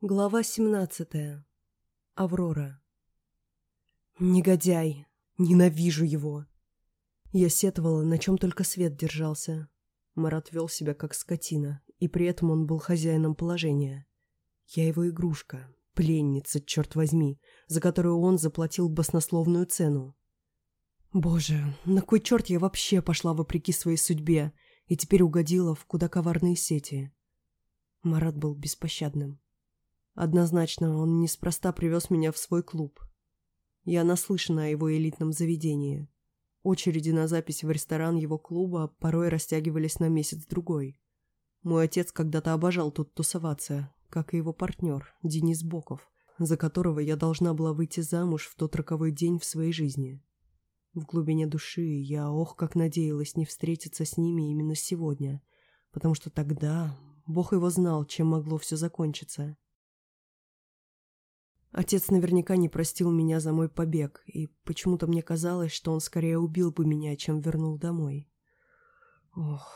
Глава 17. Аврора. Негодяй! Ненавижу его! Я сетовала, на чем только свет держался. Марат вел себя как скотина, и при этом он был хозяином положения. Я его игрушка, пленница, черт возьми, за которую он заплатил баснословную цену. Боже, на кой черт я вообще пошла вопреки своей судьбе и теперь угодила в куда коварные сети? Марат был беспощадным. Однозначно, он неспроста привез меня в свой клуб. Я наслышана о его элитном заведении. Очереди на запись в ресторан его клуба порой растягивались на месяц-другой. Мой отец когда-то обожал тут тусоваться, как и его партнер, Денис Боков, за которого я должна была выйти замуж в тот роковой день в своей жизни. В глубине души я, ох, как надеялась не встретиться с ними именно сегодня, потому что тогда Бог его знал, чем могло все закончиться. Отец наверняка не простил меня за мой побег, и почему-то мне казалось, что он скорее убил бы меня, чем вернул домой. Ох.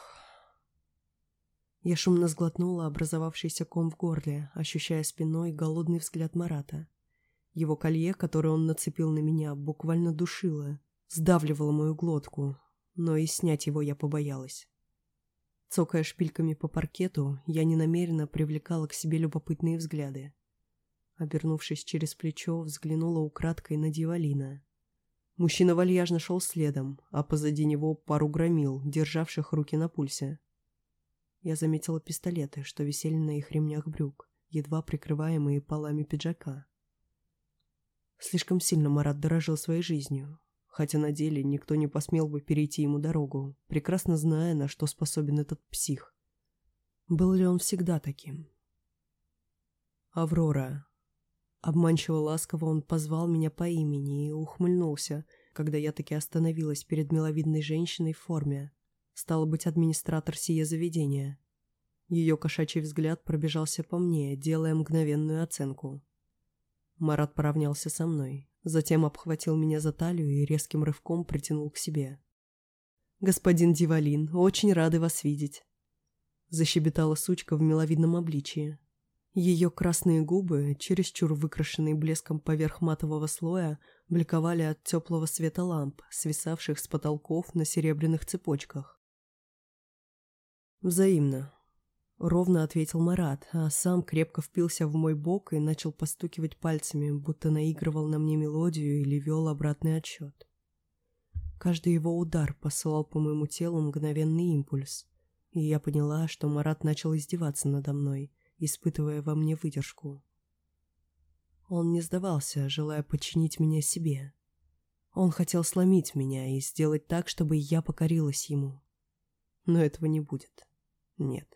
Я шумно сглотнула образовавшийся ком в горле, ощущая спиной голодный взгляд Марата. Его колье, которое он нацепил на меня, буквально душило, сдавливало мою глотку, но и снять его я побоялась. Цокая шпильками по паркету, я ненамеренно привлекала к себе любопытные взгляды. Обернувшись через плечо, взглянула украдкой на Дивалина. Мужчина вальяжно шел следом, а позади него пару громил, державших руки на пульсе. Я заметила пистолеты, что висели на их ремнях брюк, едва прикрываемые полами пиджака. Слишком сильно Марат дорожил своей жизнью, хотя на деле никто не посмел бы перейти ему дорогу, прекрасно зная, на что способен этот псих. Был ли он всегда таким? «Аврора», Обманчиво ласково он позвал меня по имени и ухмыльнулся, когда я таки остановилась перед миловидной женщиной в форме. Стало быть, администратор сие заведения. Ее кошачий взгляд пробежался по мне, делая мгновенную оценку. Марат поравнялся со мной, затем обхватил меня за талию и резким рывком притянул к себе. «Господин Дивалин, очень рады вас видеть!» Защебетала сучка в миловидном обличии, ее красные губы, чересчур выкрашенные блеском поверх матового слоя, бликовали от теплого света ламп, свисавших с потолков на серебряных цепочках. «Взаимно», — ровно ответил Марат, а сам крепко впился в мой бок и начал постукивать пальцами, будто наигрывал на мне мелодию или вел обратный отсчет. Каждый его удар посылал по моему телу мгновенный импульс, и я поняла, что Марат начал издеваться надо мной — испытывая во мне выдержку. Он не сдавался, желая подчинить меня себе. Он хотел сломить меня и сделать так, чтобы я покорилась ему. Но этого не будет. Нет.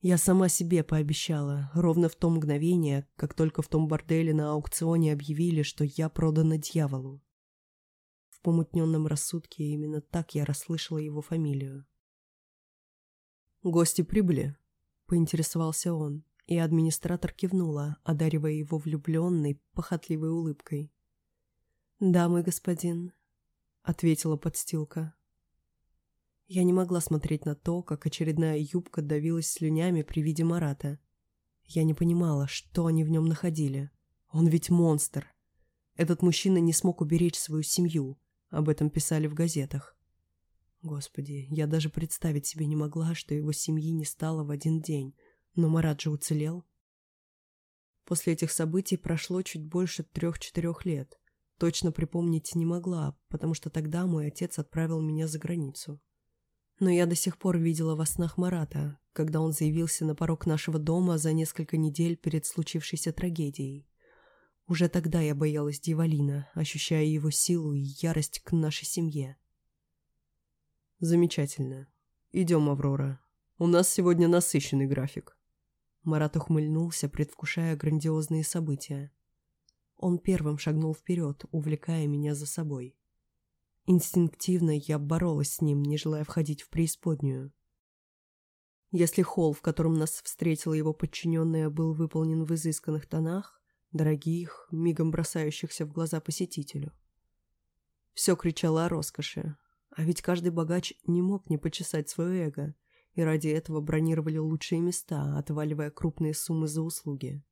Я сама себе пообещала, ровно в то мгновение, как только в том борделе на аукционе объявили, что я продана дьяволу. В помутненном рассудке именно так я расслышала его фамилию. «Гости прибыли?» — поинтересовался он и администратор кивнула, одаривая его влюбленной, похотливой улыбкой. «Да, мой господин», — ответила подстилка. Я не могла смотреть на то, как очередная юбка давилась слюнями при виде Марата. Я не понимала, что они в нем находили. Он ведь монстр. Этот мужчина не смог уберечь свою семью. Об этом писали в газетах. Господи, я даже представить себе не могла, что его семьи не стало в один день, но Марат же уцелел. После этих событий прошло чуть больше трех-четырех лет. Точно припомнить не могла, потому что тогда мой отец отправил меня за границу. Но я до сих пор видела во снах Марата, когда он заявился на порог нашего дома за несколько недель перед случившейся трагедией. Уже тогда я боялась Дьяволина, ощущая его силу и ярость к нашей семье. «Замечательно. Идем, Аврора. У нас сегодня насыщенный график». Марат ухмыльнулся, предвкушая грандиозные события. Он первым шагнул вперед, увлекая меня за собой. Инстинктивно я боролась с ним, не желая входить в преисподнюю. Если холл, в котором нас встретила его подчиненная, был выполнен в изысканных тонах, дорогих, мигом бросающихся в глаза посетителю. Все кричало о роскоши, а ведь каждый богач не мог не почесать свое эго — и ради этого бронировали лучшие места, отваливая крупные суммы за услуги.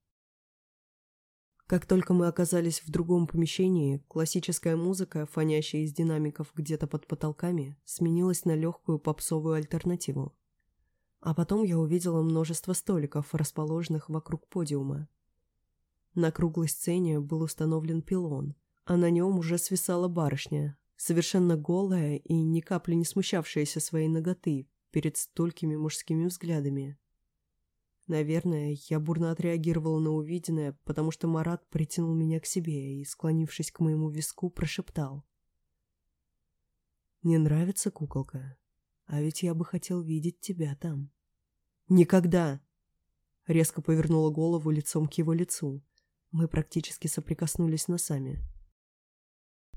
Как только мы оказались в другом помещении, классическая музыка, фонящая из динамиков где-то под потолками, сменилась на легкую попсовую альтернативу. А потом я увидела множество столиков, расположенных вокруг подиума. На круглой сцене был установлен пилон, а на нем уже свисала барышня, совершенно голая и ни капли не смущавшаяся своей ноготы перед столькими мужскими взглядами. Наверное, я бурно отреагировала на увиденное, потому что Марат притянул меня к себе и, склонившись к моему виску, прошептал. «Не нравится куколка? А ведь я бы хотел видеть тебя там». «Никогда!» Резко повернула голову лицом к его лицу. Мы практически соприкоснулись носами.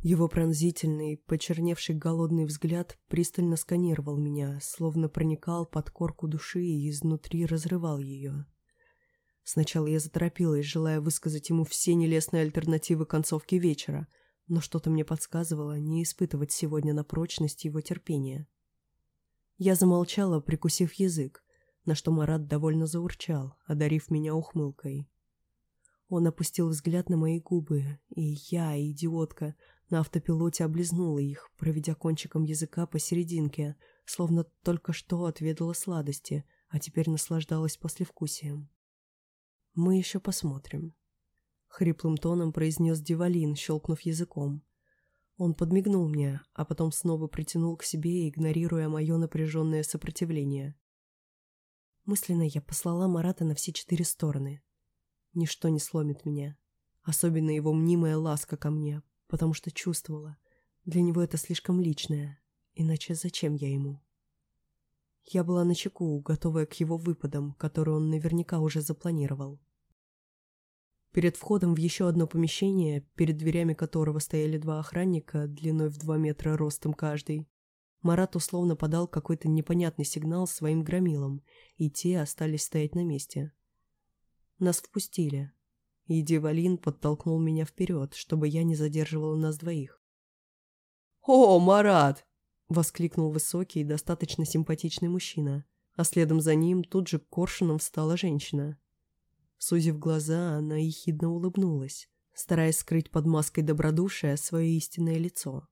Его пронзительный, почерневший голодный взгляд пристально сканировал меня, словно проникал под корку души и изнутри разрывал ее. Сначала я заторопилась, желая высказать ему все нелестные альтернативы концовки вечера, но что-то мне подсказывало не испытывать сегодня на прочность его терпения. Я замолчала, прикусив язык, на что Марат довольно заурчал, одарив меня ухмылкой. Он опустил взгляд на мои губы, и я, идиотка, на автопилоте облизнула их, проведя кончиком языка посерединке, словно только что отведала сладости, а теперь наслаждалась послевкусием. «Мы еще посмотрим», — хриплым тоном произнес Дивалин, щелкнув языком. Он подмигнул мне, а потом снова притянул к себе, игнорируя мое напряженное сопротивление. Мысленно я послала Марата на все четыре стороны. Ничто не сломит меня. Особенно его мнимая ласка ко мне, потому что чувствовала. Для него это слишком личное, иначе зачем я ему? Я была на чеку, готовая к его выпадам, которые он наверняка уже запланировал. Перед входом в еще одно помещение, перед дверями которого стояли два охранника, длиной в два метра ростом каждый, Марат условно подал какой-то непонятный сигнал своим громилам, и те остались стоять на месте. Нас впустили, и Девалин подтолкнул меня вперед, чтобы я не задерживала нас двоих. «О, Марат!» — воскликнул высокий и достаточно симпатичный мужчина, а следом за ним тут же коршуном встала женщина. Сузив глаза, она ехидно улыбнулась, стараясь скрыть под маской добродушия свое истинное лицо.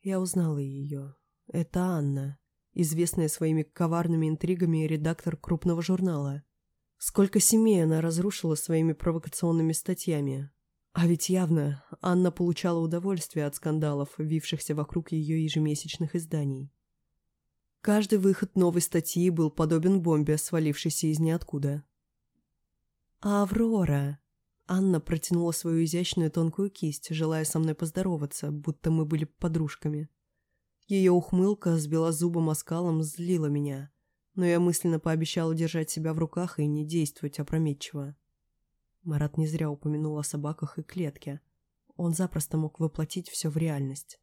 Я узнала ее. Это Анна, известная своими коварными интригами редактор крупного журнала — Сколько семей она разрушила своими провокационными статьями. А ведь явно Анна получала удовольствие от скандалов, вившихся вокруг ее ежемесячных изданий. Каждый выход новой статьи был подобен бомбе, свалившейся из ниоткуда. «Аврора!» Анна протянула свою изящную тонкую кисть, желая со мной поздороваться, будто мы были подружками. Ее ухмылка с белозубым оскалом злила меня но я мысленно пообещала держать себя в руках и не действовать опрометчиво. Марат не зря упомянул о собаках и клетке. Он запросто мог воплотить все в реальность.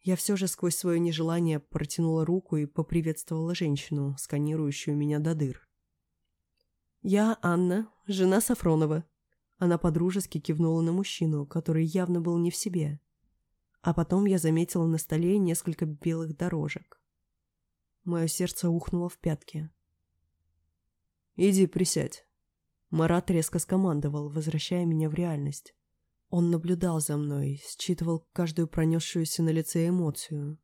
Я все же сквозь свое нежелание протянула руку и поприветствовала женщину, сканирующую меня до дыр. «Я Анна, жена Сафронова». Она подружески кивнула на мужчину, который явно был не в себе. А потом я заметила на столе несколько белых дорожек. Мое сердце ухнуло в пятки. «Иди, присядь». Марат резко скомандовал, возвращая меня в реальность. Он наблюдал за мной, считывал каждую пронесшуюся на лице эмоцию.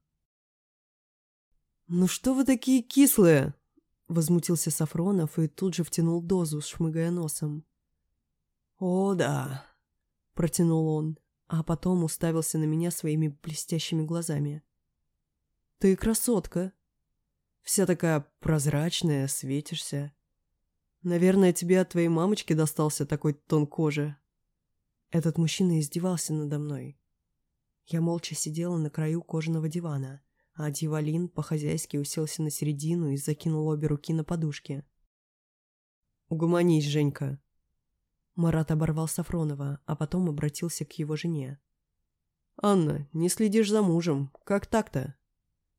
«Ну что вы такие кислые?» Возмутился Сафронов и тут же втянул дозу, шмыгая носом. «О, да», — протянул он, а потом уставился на меня своими блестящими глазами. «Ты красотка», Вся такая прозрачная, светишься. Наверное, тебе от твоей мамочки достался такой тон кожи. Этот мужчина издевался надо мной. Я молча сидела на краю кожаного дивана, а Дивалин по-хозяйски уселся на середину и закинул обе руки на подушки. «Угомонись, Женька!» Марат оборвал Сафронова, а потом обратился к его жене. «Анна, не следишь за мужем. Как так-то?»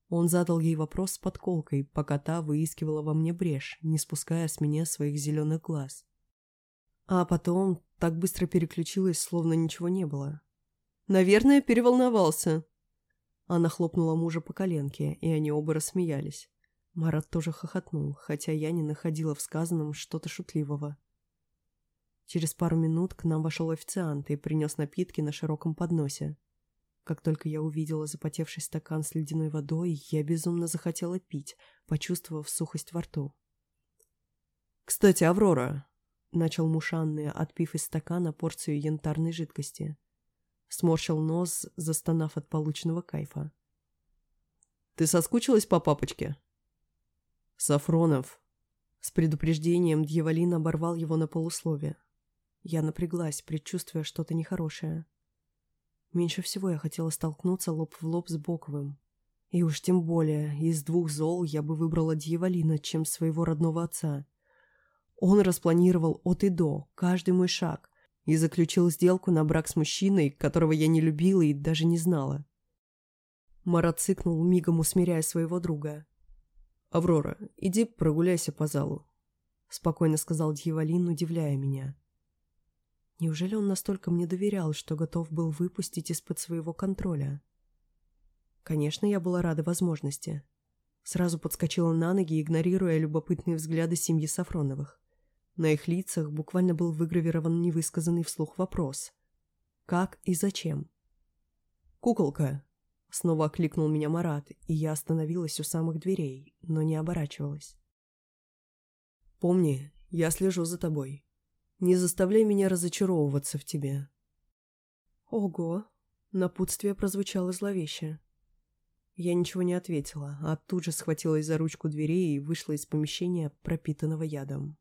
Он задал ей вопрос с подколкой, пока та выискивала во мне брешь, не спуская с меня своих зеленых глаз. А потом так быстро переключилась, словно ничего не было. «Наверное, переволновался». Она хлопнула мужа по коленке, и они оба рассмеялись. Марат тоже хохотнул, хотя я не находила в сказанном что-то шутливого. Через пару минут к нам вошел официант и принес напитки на широком подносе. Как только я увидела запотевший стакан с ледяной водой, я безумно захотела пить, почувствовав сухость во рту. «Кстати, Аврора», — начал Мушанный, отпив из стакана порцию янтарной жидкости. Сморщил нос, застонав от полученного кайфа. «Ты соскучилась по папочке?» «Сафронов». С предупреждением дьяволин оборвал его на полуслове. Я напряглась, предчувствуя что-то нехорошее. Меньше всего я хотела столкнуться лоб в лоб с Боковым. И уж тем более, из двух зол я бы выбрала дьяволина, чем своего родного отца. Он распланировал от и до, каждый мой шаг, и заключил сделку на брак с мужчиной, которого я не любила и даже не знала. Марат цыкнул, мигом усмиряя своего друга. «Аврора, иди прогуляйся по залу», — спокойно сказал Дьяволин, удивляя меня. Неужели он настолько мне доверял, что готов был выпустить из-под своего контроля? Конечно, я была рада возможности. Сразу подскочила на ноги, игнорируя любопытные взгляды семьи Сафроновых. На их лицах буквально был выгравирован невысказанный вслух вопрос. «Как и зачем?» «Куколка!» — снова окликнул меня Марат, и я остановилась у самых дверей, но не оборачивалась. «Помни, я слежу за тобой. Не заставляй меня разочаровываться в тебе». «Ого!» — напутствие прозвучало зловеще. Я ничего не ответила, а тут же схватилась за ручку двери и вышла из помещения, пропитанного ядом.